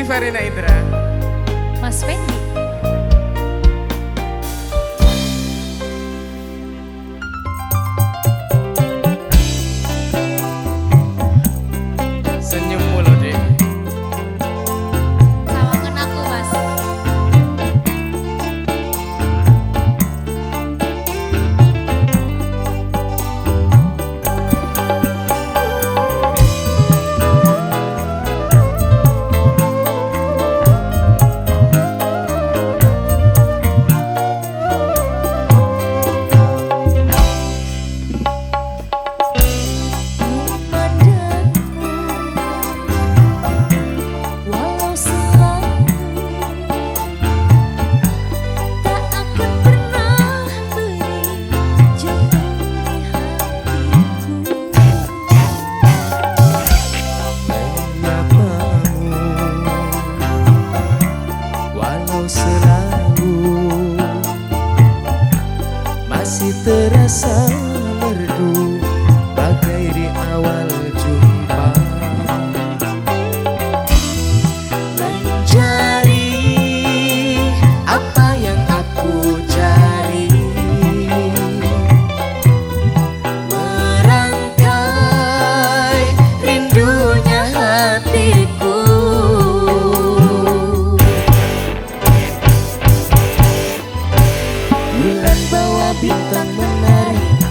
Di Farina Indra. Mas Fendi. bawa bintang menari.